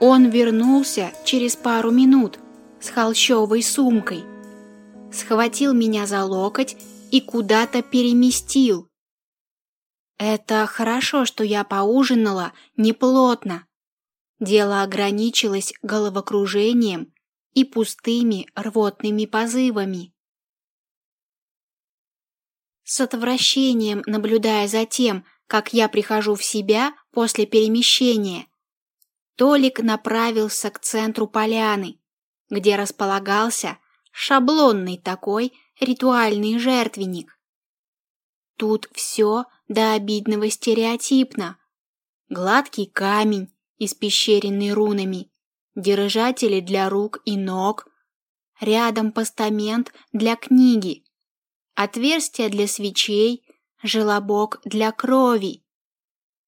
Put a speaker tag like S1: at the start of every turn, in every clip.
S1: Он вернулся через пару минут с холщовой сумкой, схватил меня за локоть и куда-то переместил. Это хорошо, что я поужинала неплотно. Дело ограничилось головокружением и пустыми рвотными позывами. С отвращением наблюдая за тем, как я прихожу в себя после перемещения, Толик направился к центру поляны, где располагался шаблонный такой ритуальный жертвенник. Тут все до обидного стереотипно. Гладкий камень, испещренный рунами, держатели для рук и ног, рядом постамент для книги, отверстие для свечей, желобок для крови.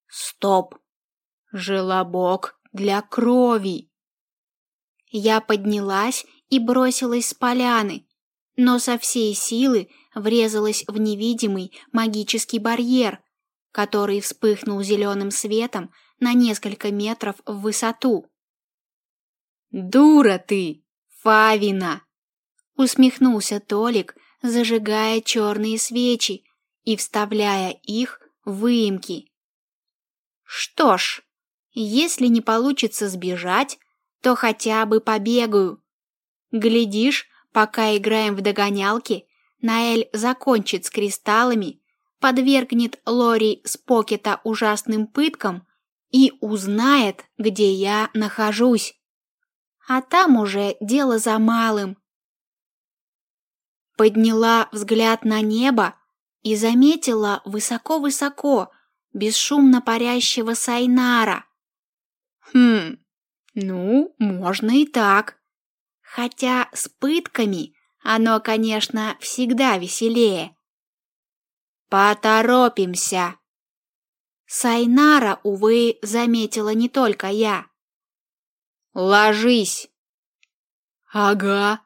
S1: Стоп! Желобок для крови! Я поднялась и бросилась с поляны, но со всей силы врезалась в невидимый магический барьер, который вспыхнул зеленым светом на несколько метров в высоту. «Дура ты, Фавина!» усмехнулся Толик, зажигая черные свечи и вставляя их в выемки. «Что ж, если не получится сбежать, то хотя бы побегаю. Глядишь, Пока играем в догонялки, Наэль закончит с кристаллами, подвергнет Лори с покета ужасным пыткам и узнает, где я нахожусь. А там уже дело за малым. Подняла взгляд на небо и заметила высоко-высоко бесшумно парящего Сайнара. Хм, ну, можно и так. Хотя с пытками оно, конечно, всегда веселее. Поторопимся. Сайнара, увы, заметила не только я. Ложись. Ага.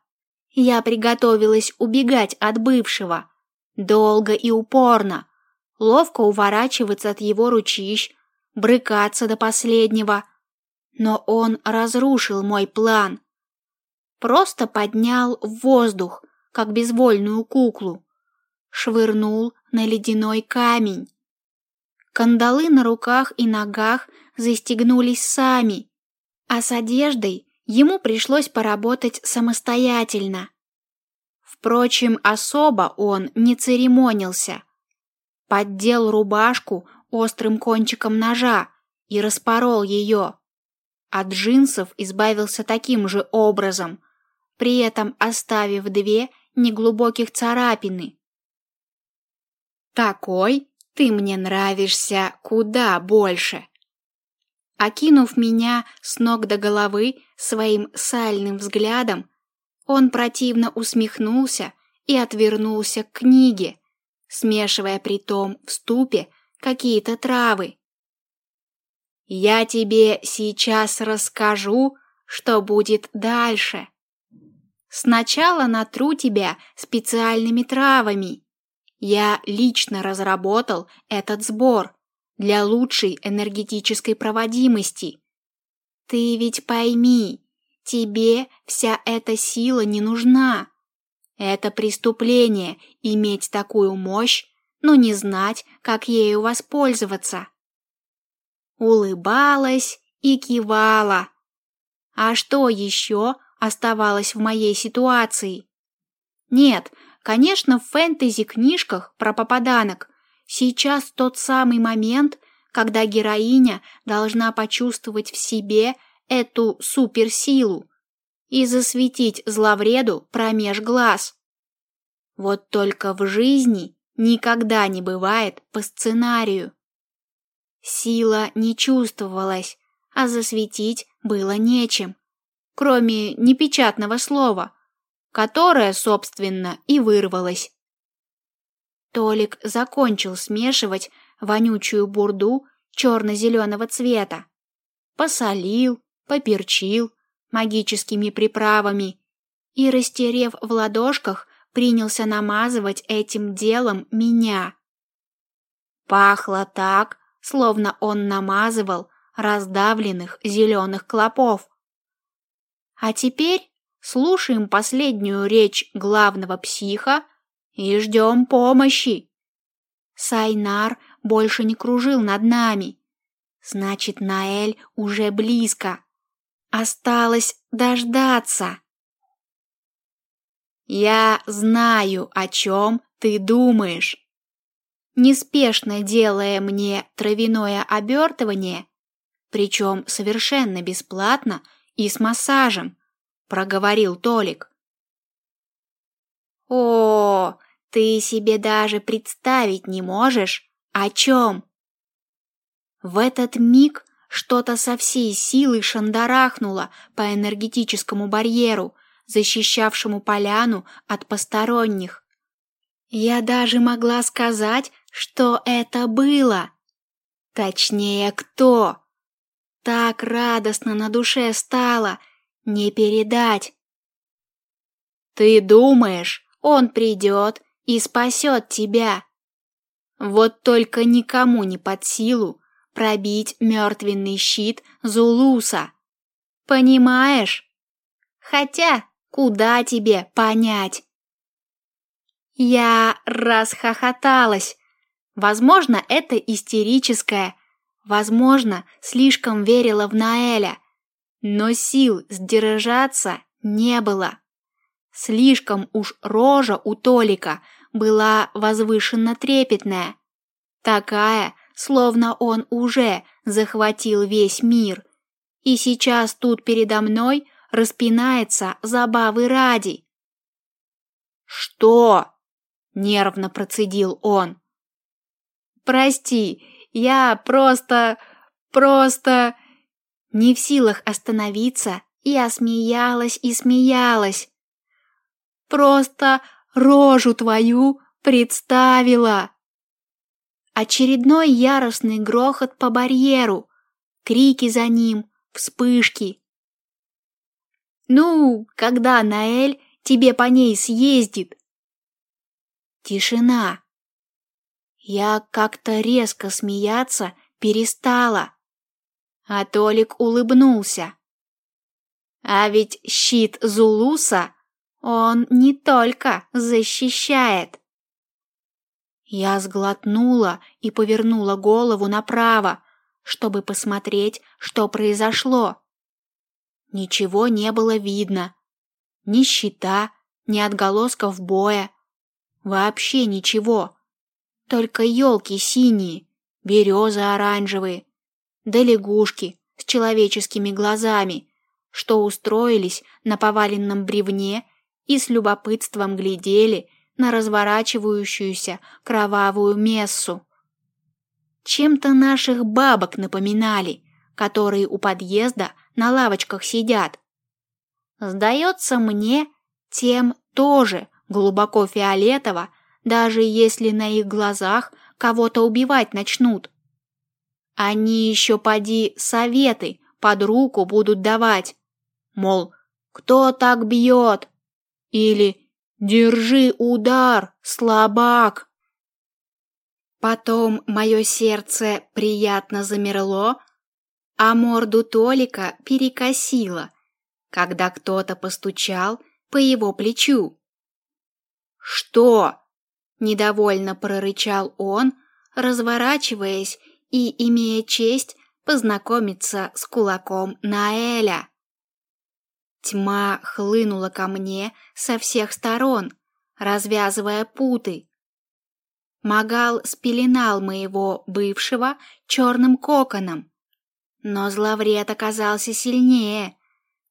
S1: Я приготовилась убегать от бывшего. Долго и упорно. Ловко уворачиваться от его ручищ, брыкаться до последнего. Но он разрушил мой план просто поднял в воздух, как безвольную куклу, швырнул на ледяной камень. Кандалы на руках и ногах застегнулись сами, а с одеждой ему пришлось поработать самостоятельно. Впрочем, особо он не церемонился. Поддел рубашку острым кончиком ножа и распорол ее. От джинсов избавился таким же образом, при этом оставив две неглубоких царапины. Такой ты мне нравишься куда больше. Окинув меня с ног до головы своим сальным взглядом, он противно усмехнулся и отвернулся к книге, смешивая при том в ступе какие-то травы. Я тебе сейчас расскажу, что будет дальше. Сначала натру тебя специальными травами. Я лично разработал этот сбор для лучшей энергетической проводимости. Ты ведь пойми, тебе вся эта сила не нужна. Это преступление иметь такую мощь, но не знать, как ею воспользоваться. Улыбалась и кивала. А что еще оставалось в моей ситуации. Нет, конечно, в фэнтези-книжках про попаданок сейчас тот самый момент, когда героиня должна почувствовать в себе эту суперсилу и засветить зловреду промеж глаз. Вот только в жизни никогда не бывает по сценарию. Сила не чувствовалась, а засветить было нечем кроме непечатного слова, которое, собственно, и вырвалось. Толик закончил смешивать вонючую бурду черно-зеленого цвета. Посолил, поперчил магическими приправами и, растерев в ладошках, принялся намазывать этим делом меня. Пахло так, словно он намазывал раздавленных зеленых клопов. А теперь слушаем последнюю речь главного психа и ждем помощи. Сайнар больше не кружил над нами. Значит, Наэль уже близко. Осталось дождаться. Я знаю, о чем ты думаешь. Неспешно делая мне травяное обертывание, причем совершенно бесплатно и с массажем, проговорил Толик. О, ты себе даже представить не можешь, о чем. В этот миг что-то со всей силой шандарахнуло по энергетическому барьеру, защищавшему поляну от посторонних. Я даже могла сказать, что это было. Точнее, кто? Так радостно на душе стало, не передать. Ты думаешь, он придет и спасет тебя? Вот только никому не под силу пробить мертвенный щит Зулуса. Понимаешь? Хотя, куда тебе понять? Я расхохоталась. Возможно, это истерическое, возможно, слишком верила в Наэля, но сил сдержаться не было. Слишком уж рожа у Толика была возвышенно трепетная, такая, словно он уже захватил весь мир, и сейчас тут передо мной распинается забавы ради. «Что?» — нервно процедил он. «Прости, я просто... просто...» Не в силах остановиться, я смеялась и смеялась. «Просто рожу твою представила!» Очередной яростный грохот по барьеру, крики за ним, вспышки. «Ну, когда Наэль тебе по ней съездит?» Тишина. Я как-то резко смеяться перестала. А Толик улыбнулся. А ведь щит Зулуса он не только защищает. Я сглотнула и повернула голову направо, чтобы посмотреть, что произошло. Ничего не было видно. Ни щита, ни отголосков боя. Вообще ничего. Только елки синие, березы оранжевые, да лягушки с человеческими глазами, что устроились на поваленном бревне и с любопытством глядели на разворачивающуюся кровавую мессу. Чем-то наших бабок напоминали, которые у подъезда на лавочках сидят. Сдается мне, тем тоже глубоко фиолетово, даже если на их глазах кого-то убивать начнут. Они еще поди советы под руку будут давать. Мол, кто так бьет? Или «Держи удар, слабак!» Потом мое сердце приятно замерло, а морду Толика перекосило, когда кто-то постучал по его плечу. «Что?» — недовольно прорычал он, разворачиваясь и имея честь познакомиться с кулаком Наэля. Тьма хлынула ко мне со всех сторон, развязывая путы. Магал спеленал моего бывшего черным коконом, но зловред оказался сильнее,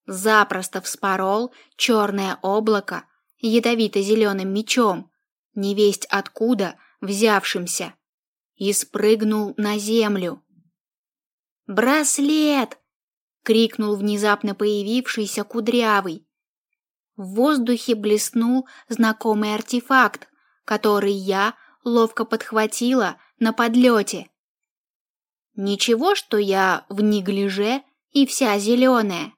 S1: запросто вспорол черное облако ядовито-зеленым мечом, невесть откуда взявшимся, и спрыгнул на землю. «Браслет!» крикнул внезапно появившийся кудрявый. В воздухе блеснул знакомый артефакт, который я ловко подхватила на подлете. Ничего, что я в неглиже и вся зеленая.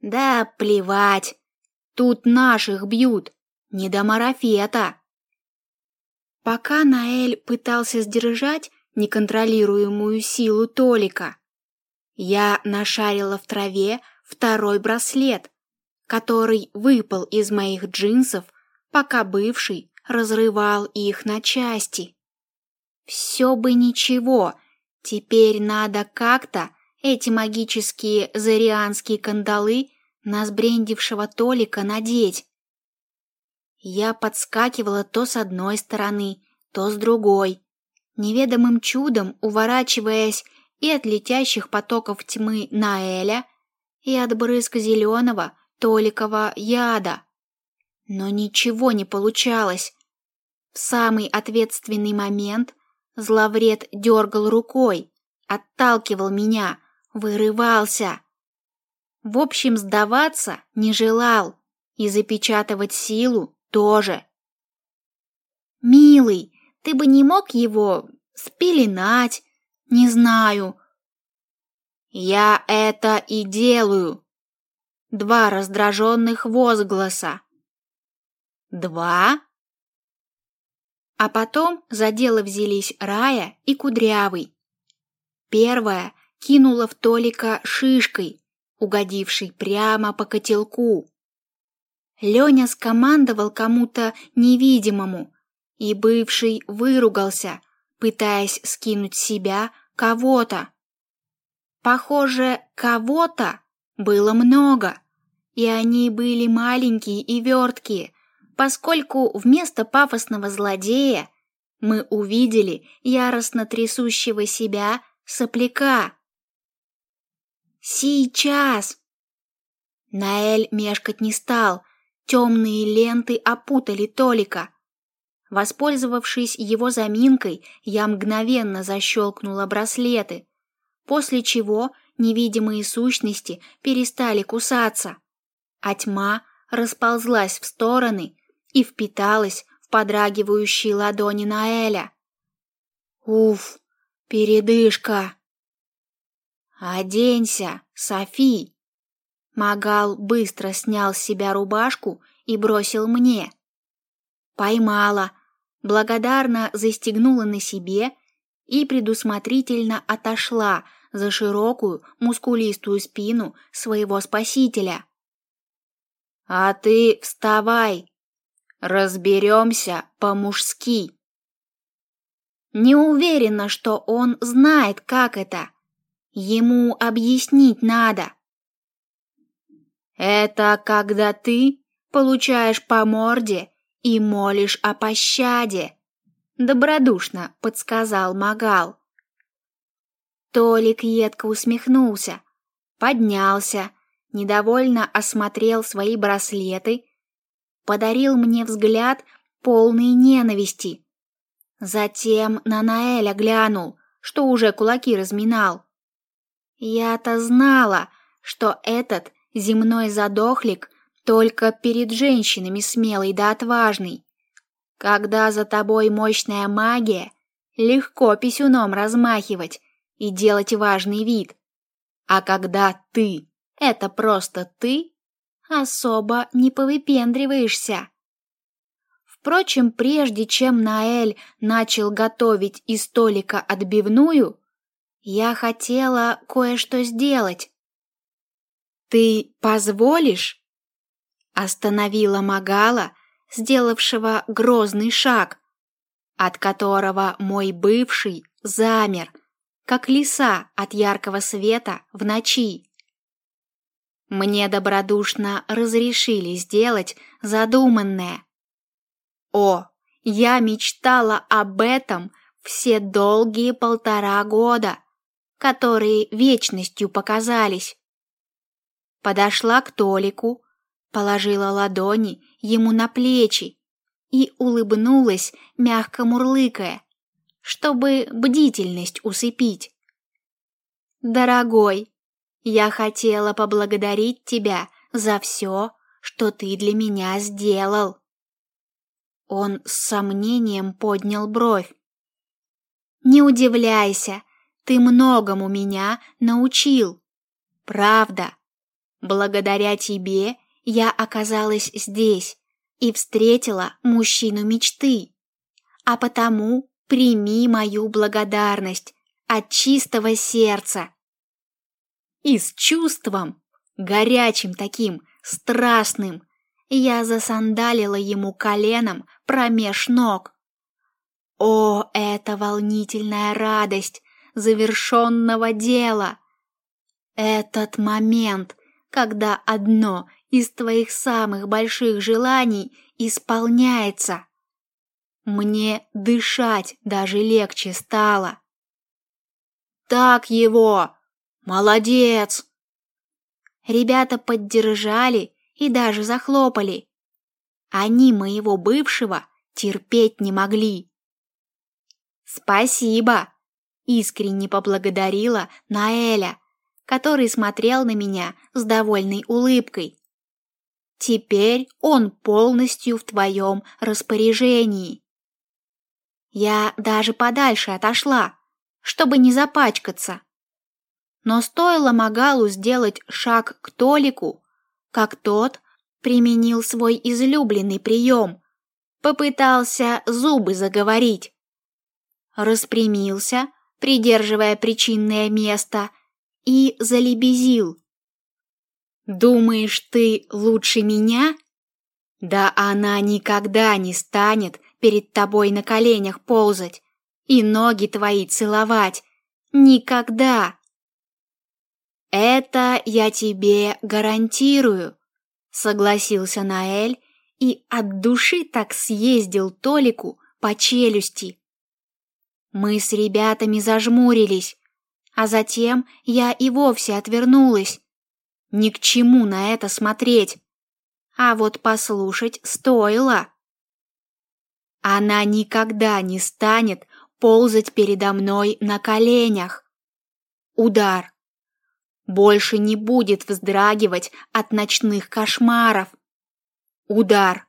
S1: Да плевать, тут наших бьют, не до марафета. Пока Наэль пытался сдержать неконтролируемую силу Толика, Я нашарила в траве второй браслет, который выпал из моих джинсов, пока бывший разрывал их на части. Все бы ничего, теперь надо как-то эти магические зарианские кандалы сбрендившего Толика надеть. Я подскакивала то с одной стороны, то с другой, неведомым чудом уворачиваясь и от летящих потоков тьмы Наэля, и от брызг зеленого Толикова яда. Но ничего не получалось. В самый ответственный момент зловред дергал рукой, отталкивал меня, вырывался. В общем, сдаваться не желал и запечатывать силу тоже. «Милый, ты бы не мог его спеленать, не знаю». «Я это и делаю!» Два раздраженных возгласа. «Два?» А потом за дело взялись Рая и Кудрявый. Первая кинула в Толика шишкой, угодившей прямо по котелку. Леня скомандовал кому-то невидимому, и бывший выругался, пытаясь скинуть себя кого-то. Похоже, кого-то было много, и они были маленькие и верткие, поскольку вместо пафосного злодея мы увидели яростно трясущего себя сопляка. Сейчас! Наэль мешкать не стал, темные ленты опутали Толика. Воспользовавшись его заминкой, я мгновенно защелкнула браслеты, после чего невидимые сущности перестали кусаться, а тьма расползлась в стороны и впиталась в подрагивающие ладони Наэля. Уф, передышка. Оденься, Софи. Магал быстро снял с себя рубашку и бросил мне. Поймала, благодарно застегнула на себе и предусмотрительно отошла за широкую, мускулистую спину своего спасителя. «А ты вставай! Разберемся по-мужски!» Не уверена, что он знает, как это. Ему объяснить надо. Это когда ты получаешь по морде и молишь о пощаде, добродушно подсказал Магал. Толик едко усмехнулся, поднялся, недовольно осмотрел свои браслеты, подарил мне взгляд полный ненависти. Затем на Наэля глянул, что уже кулаки разминал. Я-то знала, что этот земной задохлик только перед женщинами смелый да отважный. Когда за тобой мощная магия, легко писюном размахивать и делать важный вид. А когда ты — это просто ты, особо не повыпендриваешься. Впрочем, прежде чем Наэль начал готовить из столика отбивную, я хотела кое-что сделать. «Ты позволишь?» Остановила Магала, сделавшего грозный шаг, от которого мой бывший замер, как лиса от яркого света в ночи. Мне добродушно разрешили сделать задуманное. О, я мечтала об этом все долгие полтора года, которые вечностью показались. Подошла к Толику, положила ладони ему на плечи и улыбнулась, мягко мурлыкая, чтобы бдительность усыпить. Дорогой, я хотела поблагодарить тебя за все, что ты для меня сделал. Он с сомнением поднял бровь. Не удивляйся, ты многому меня научил. Правда. Благодаря тебе я оказалась здесь и встретила мужчину мечты. А потому прими мою благодарность от чистого сердца. и с чувством, горячим таким, страстным, я засандалила ему коленом промеж ног. О, это волнительная радость завершенного дела! Этот момент, когда одно из твоих самых больших желаний исполняется. Мне дышать даже легче стало. Так его! Молодец! Ребята поддержали и даже захлопали. Они моего бывшего терпеть не могли. Спасибо, искренне поблагодарила Наэля, который смотрел на меня с довольной улыбкой. Теперь он полностью в твоем распоряжении. Я даже подальше отошла, чтобы не запачкаться. Но стоило Магалу сделать шаг к Толику, как тот применил свой излюбленный прием, попытался зубы заговорить. Распрямился, придерживая причинное место, и залебезил. «Думаешь, ты лучше меня? Да она никогда не станет перед тобой на коленях ползать и ноги твои целовать. Никогда!» «Это я тебе гарантирую», — согласился Наэль и от души так съездил Толику по челюсти. Мы с ребятами зажмурились, а затем я и вовсе отвернулась. Ни к чему на это смотреть. А вот послушать стоило. Она никогда не станет ползать передо мной на коленях. Удар больше не будет вздрагивать от ночных кошмаров. Удар.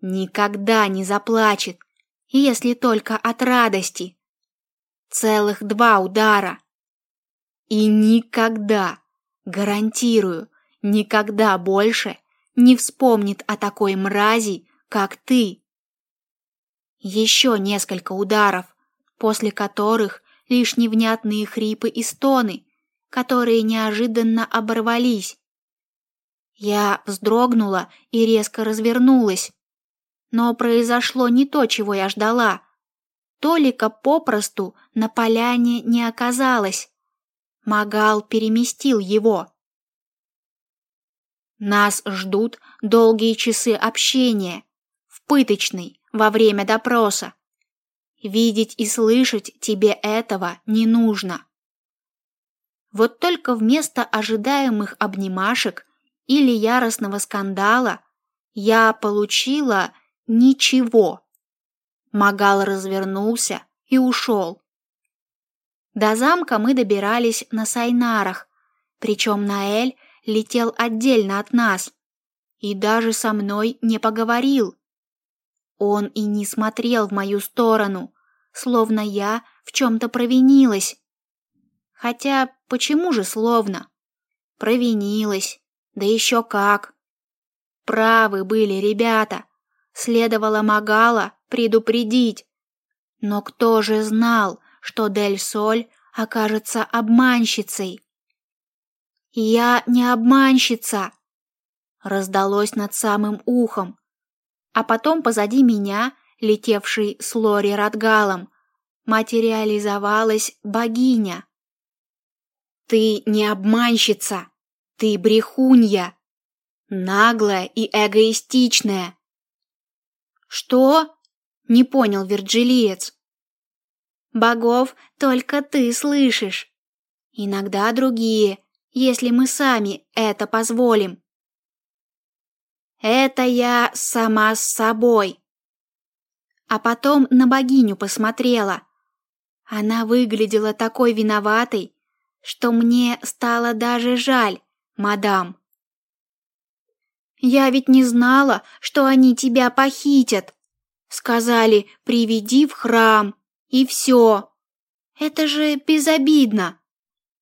S1: Никогда не заплачет, если только от радости. Целых два удара. И никогда, гарантирую, никогда больше не вспомнит о такой мрази, как ты. Еще несколько ударов, после которых лишь невнятные хрипы и стоны, которые неожиданно оборвались. Я вздрогнула и резко развернулась. Но произошло не то, чего я ждала. Толика попросту на поляне не оказалось. Магал переместил его. Нас ждут долгие часы общения в пыточной во время допроса. Видеть и слышать тебе этого не нужно. Вот только вместо ожидаемых обнимашек или яростного скандала я получила ничего. Магал развернулся и ушел. До замка мы добирались на Сайнарах, причем Наэль летел отдельно от нас и даже со мной не поговорил. Он и не смотрел в мою сторону, словно я в чем-то провинилась. Хотя почему же словно? Провинилась, да еще как. Правы были ребята, следовало Магала предупредить. Но кто же знал, что Дель Соль окажется обманщицей? «Я не обманщица!» раздалось над самым ухом, а потом позади меня, летевший с Лори Радгалом, материализовалась богиня. Ты не обманщица, ты брехунья, наглая и эгоистичная. Что? Не понял Вирджилиец. Богов только ты слышишь. Иногда другие, если мы сами это позволим. Это я сама с собой. А потом на богиню посмотрела. Она выглядела такой виноватой, что мне стало даже жаль, мадам. Я ведь не знала, что они тебя похитят. Сказали, приведи в храм, и все. Это же безобидно.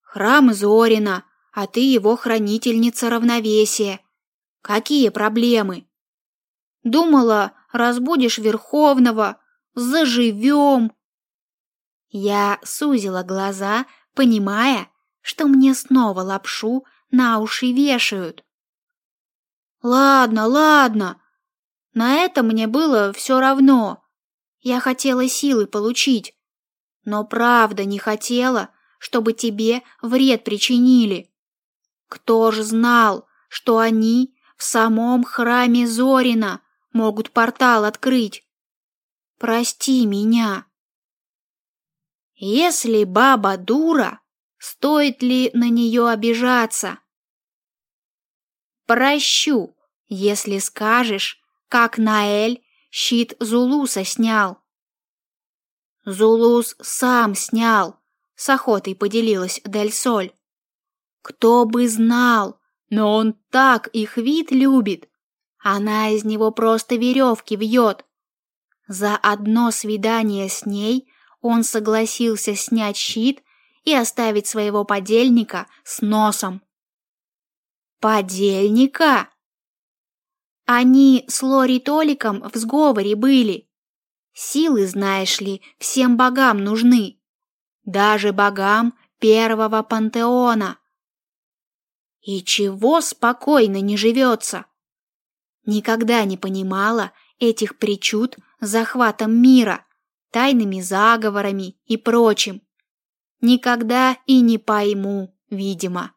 S1: Храм Зорина, а ты его хранительница равновесия. Какие проблемы? Думала, разбудишь Верховного, заживем. Я сузила глаза, понимая, что мне снова лапшу на уши вешают. Ладно, ладно. На это мне было все равно. Я хотела силы получить, но правда не хотела, чтобы тебе вред причинили. Кто ж знал, что они в самом храме Зорина могут портал открыть? Прости меня. Если баба дура, стоит ли на нее обижаться? Прощу, если скажешь, как Наэль щит Зулуса снял. Зулус сам снял, с охотой поделилась Дель Соль. Кто бы знал, но он так их вид любит. Она из него просто веревки вьет. За одно свидание с ней он согласился снять щит и оставить своего подельника с носом. Подельника? Они с Лори Толиком в сговоре были. Силы, знаешь ли, всем богам нужны. Даже богам первого пантеона. И чего спокойно не живется? Никогда не понимала этих причуд захватом мира, тайными заговорами и прочим. Никогда и не пойму, видимо.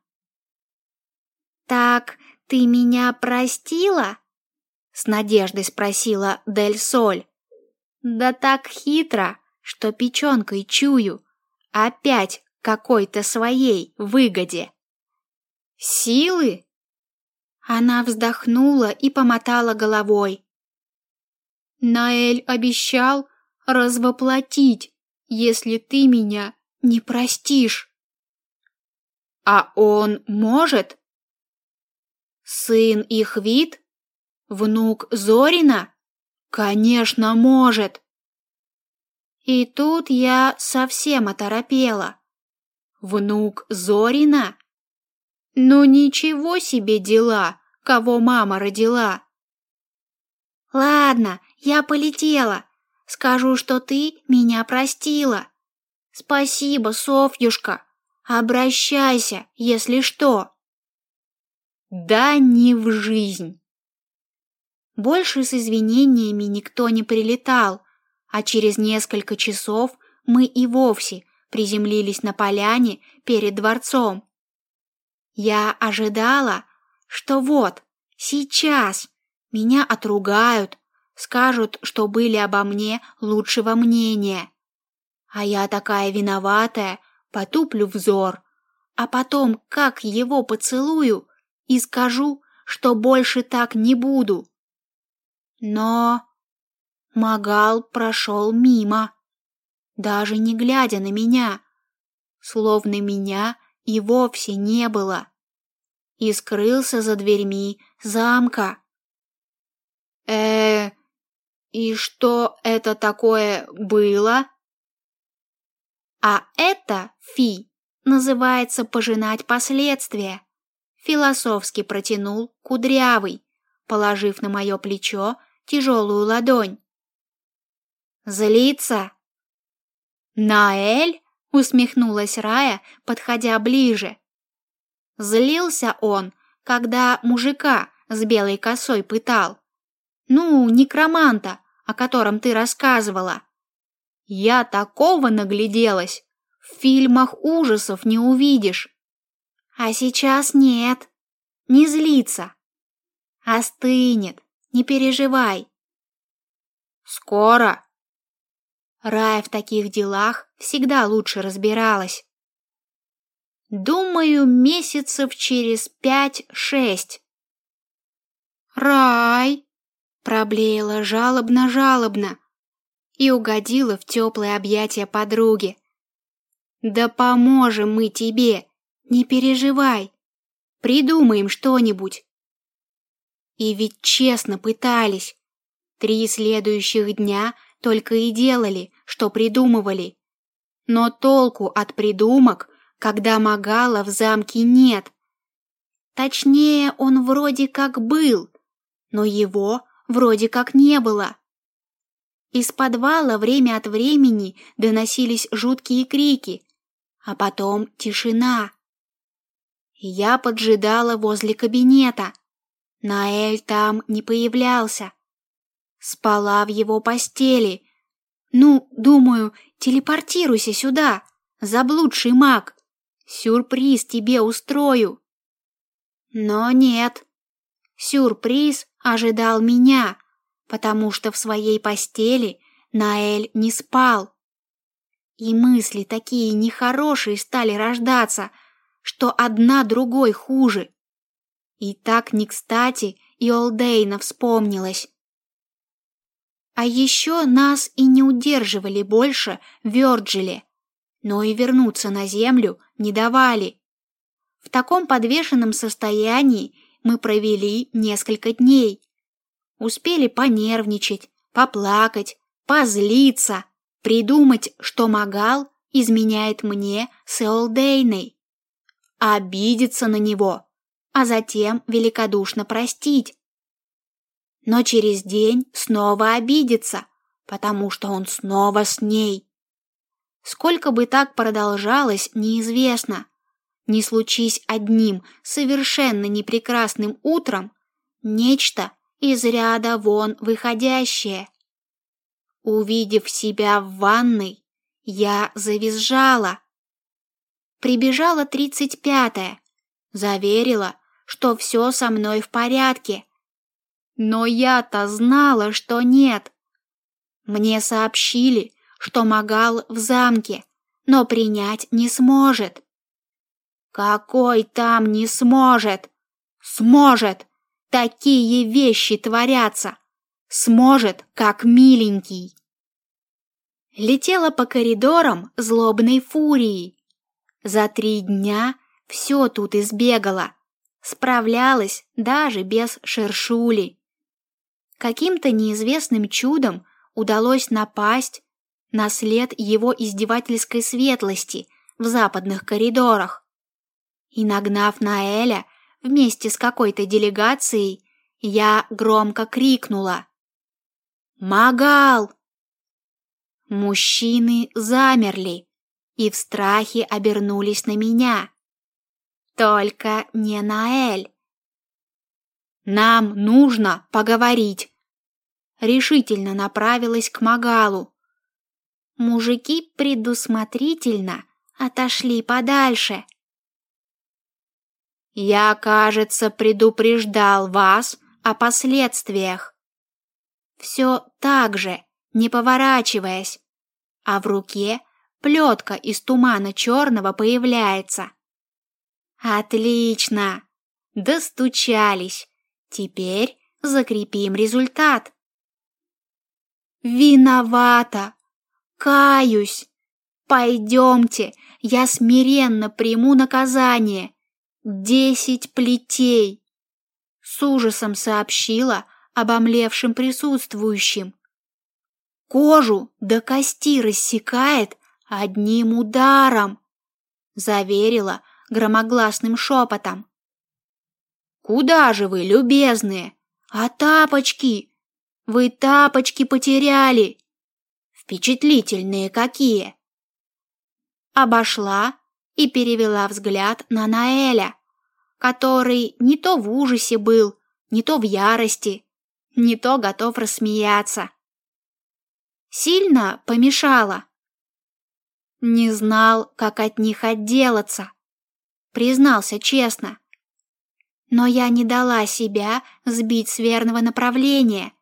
S1: «Так ты меня простила?» — с надеждой спросила Дель Соль. «Да так хитро, что печенкой чую, опять какой-то своей выгоде». Силы? Она вздохнула и помотала головой. Наэль обещал развоплотить, если ты меня не простишь. А он может? Сын их вид? Внук Зорина? Конечно, может. И тут я совсем оторопела. Внук Зорина? Ну ничего себе дела, кого мама родила. Ладно, я полетела. Скажу, что ты меня простила. Спасибо, Софьюшка. Обращайся, если что. Да не в жизнь. Больше с извинениями никто не прилетал, а через несколько часов мы и вовсе приземлились на поляне перед дворцом. Я ожидала, что вот, сейчас меня отругают, скажут, что были обо мне лучшего мнения. А я такая виноватая, потуплю взор, а потом как его поцелую и скажу, что больше так не буду. Но Магал прошел мимо, даже не глядя на меня, словно меня и вовсе не было. И скрылся за дверьми замка. Э, и что это такое было? А это, Фи, называется пожинать последствия. Философски протянул кудрявый, положив на мое плечо тяжелую ладонь. Злиться? Наэль? усмехнулась Рая, подходя ближе. Злился он, когда мужика с белой косой пытал. Ну, некроманта, о котором ты рассказывала. Я такого нагляделась, в фильмах ужасов не увидишь. А сейчас нет, не злится. Остынет, не переживай. Скоро, Рая в таких делах всегда лучше разбиралась. Думаю, месяцев через пять-шесть. Рай! Проблеяла жалобно-жалобно и угодила в теплое объятие подруги. Да поможем мы тебе, не переживай. Придумаем что-нибудь. И ведь честно пытались. Три следующих дня — только и делали, что придумывали. Но толку от придумок, когда Магала в замке нет. Точнее, он вроде как был, но его вроде как не было. Из подвала время от времени доносились жуткие крики, а потом тишина, Я поджидала возле кабинета. Наэль там не появлялся. Спала в его постели. Ну, думаю, телепортируйся сюда, заблудший маг. Сюрприз тебе устрою. Но нет. Сюрприз ожидал меня, потому что в своей постели Наэль не спал. И мысли такие нехорошие стали рождаться, что одна другой хуже. И так не кстати и вспомнилась. А еще нас и не удерживали больше в Вёрджиле, но и вернуться на землю не давали. В таком подвешенном состоянии мы провели несколько дней. Успели понервничать, поплакать, позлиться, придумать, что Магал изменяет мне с Эолдейной, обидеться на него, а затем великодушно простить. Но через день снова обидеться, потому что он снова с ней. Сколько бы так продолжалось, неизвестно. Не случись одним совершенно непрекрасным утром, нечто из ряда вон выходящее. Увидев себя в ванной, я завизжала. Прибежала тридцать пятая, заверила, что все со мной в порядке. Но я-то знала, что нет. Мне сообщили, что Магал в замке, но принять не сможет. Какой там не сможет? Сможет! Такие вещи творятся! Сможет, как миленький! Летела по коридорам злобной фурией. За три дня все тут избегала, справлялась даже без шершули. Каким-то неизвестным чудом удалось напасть на след его издевательской светлости в западных коридорах. И нагнав Наэля вместе с какой-то делегацией, я громко крикнула «Магал!». Мужчины замерли и в страхе обернулись на меня. Только не Наэль. «Нам нужно поговорить!» Решительно направилась к Магалу, Мужики предусмотрительно отошли подальше. Я, кажется, предупреждал вас о последствиях. Все так же, не поворачиваясь, а в руке плетка из тумана черного появляется. Отлично! Достучались. Теперь закрепим результат. Виновата! Каюсь. Пойдемте, я смиренно приму наказание. Десять плетей. С ужасом сообщила обомлевшим присутствующим. Кожу до кости рассекает одним ударом, заверила громогласным шепотом. Куда же вы, любезные? А тапочки? Вы тапочки потеряли. Впечатлительные какие! Обошла и перевела взгляд на Наэля, который не то в ужасе был, не то в ярости, не то готов рассмеяться. Сильно помешала. Не знал, как от них отделаться, признался честно. Но я не дала себя сбить с верного направления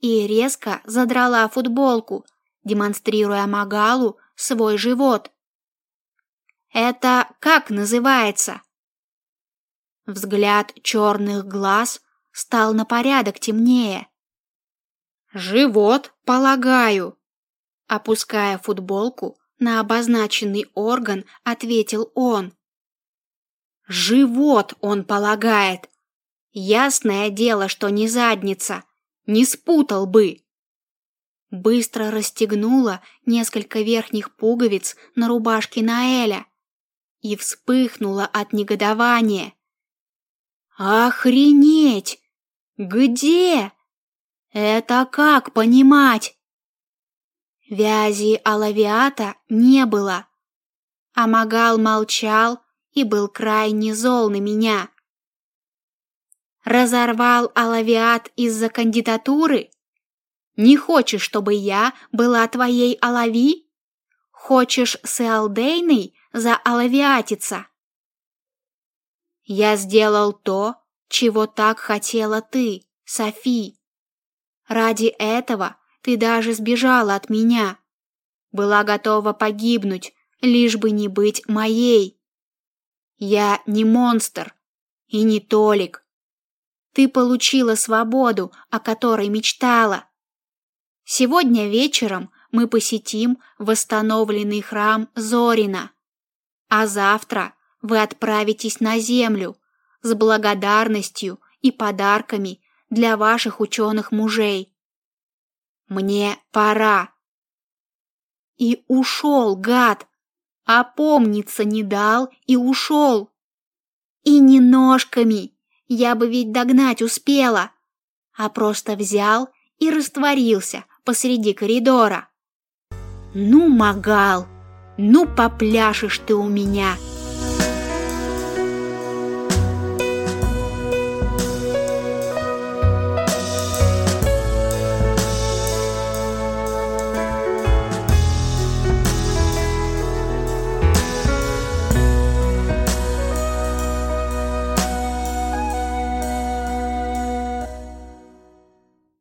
S1: и резко задрала футболку, демонстрируя Магалу свой живот. «Это как называется?» Взгляд черных глаз стал на порядок темнее. «Живот, полагаю!» Опуская футболку на обозначенный орган, ответил он. «Живот, он полагает! Ясное дело, что не задница, не спутал бы!» быстро расстегнула несколько верхних пуговиц на рубашке Наэля и вспыхнула от негодования. «Охренеть! Где? Это как понимать?» Вязи Алавиата не было. а Магал молчал и был крайне зол на меня. Разорвал Алавиат из-за кандидатуры? Не хочешь, чтобы я была твоей Алави? Хочешь с Элдейной за Алавиатица? Я сделал то, чего так хотела ты, Софи. Ради этого ты даже сбежала от меня. Была готова погибнуть, лишь бы не быть моей. Я не монстр и не Толик. Ты получила свободу, о которой мечтала. Сегодня вечером мы посетим восстановленный храм Зорина, а завтра вы отправитесь на землю с благодарностью и подарками для ваших ученых мужей. Мне пора. И ушел, гад. Опомниться не дал и ушел. И не ножками, я бы ведь догнать успела, а просто взял и растворился посреди коридора. Ну, Магал, ну попляшешь ты у меня.